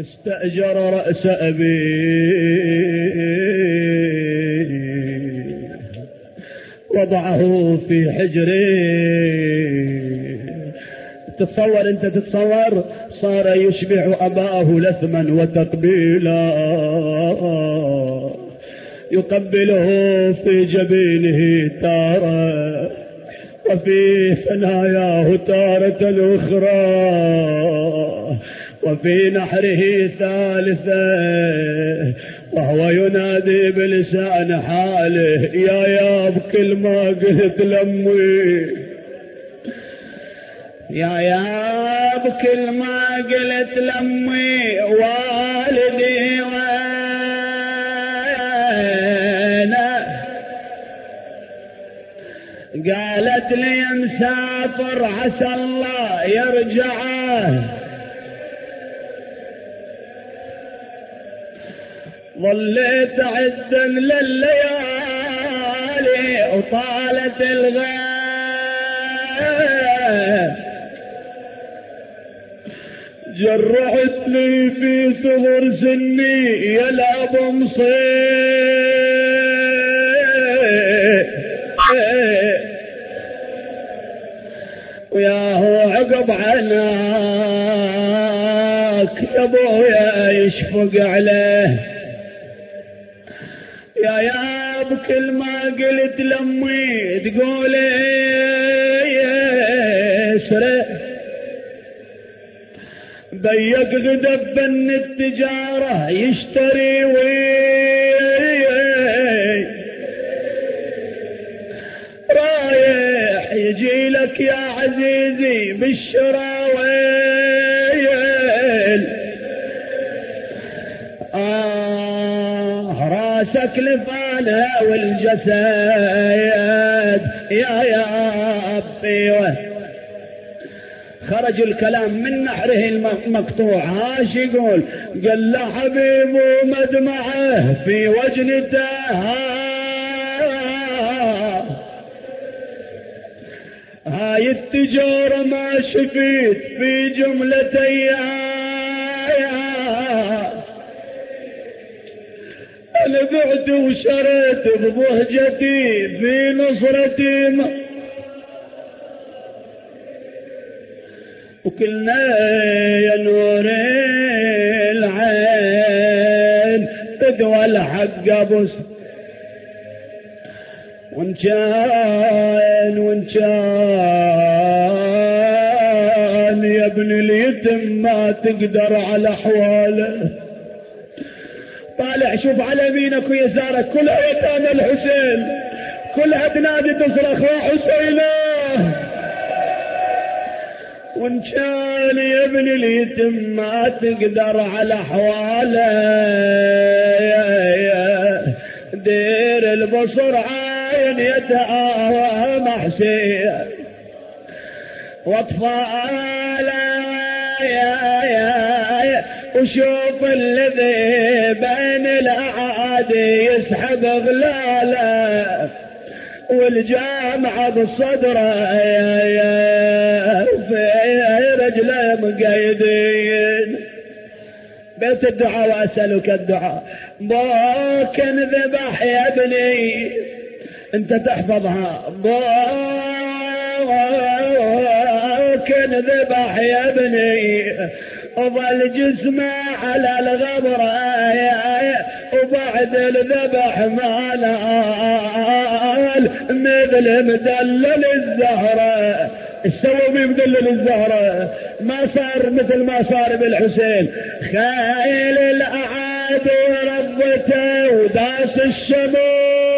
استأجر رأس أبي. وضعه في حجري تتصور انت تتصور صار يشبع أباه لثما وتقبيلا. يقبله في جبينه تارة وفي ثناياه تارة أخرى. وفي نحره ثالثة وهو ينادي بلسان حاله يا ياب كل ما قلت لمي يا ياب كل ما قلت لمي والدي وينه. قالت لي مسافر عسى الله يرجعه. ظليت عدا لليالي وطالت الغاب جرحتني في صغر سني يا الاب ويا هو عقب عناك يا ابويا يشفق عليه. يا يا بكل ما قلت لامي تقول يسرى ضيق غدب بن التجارة يشتري رايح يجي لك يا عزيزي بالشراويل. راسك لفالها والجسد. يا يا أبي خرج الكلام من نحره المقطوع. هاش يقول قال له حبيب مدمعه في وجنته هاي التجارة ما شفيت في جملة أيام. بعت وشريت ببهجتي في نصرتي وكلنا يا نور العين تدوى الحق ابو وان كان وان كان يا ابن اليتم ما تقدر على احواله طالع شوف على يمينك ويسارك كلها يتامى الحسين كلها تنادي تصرخ يا حسينة! وإن كان يا ابن اليتم ما تقدر على احواله دير البصر عين يتآوى محسين. واطفاله يا يا وشوف الذي بين الاعادي يسحب غلاله والجامعة يا في رجله مقيدين. بيت الدعاء وأسألك الدعاء. بوكن ذبح يا ابني انت تحفظها. بوكن ذبح يا ابني وظل جسمه على الغبرة وبعد الذبح ما نال مثل مدلل الزهرة السوى مدلل الزهرة ما صار مثل ما صار بالحسين. خايل الأعاد وربته وداس الشموس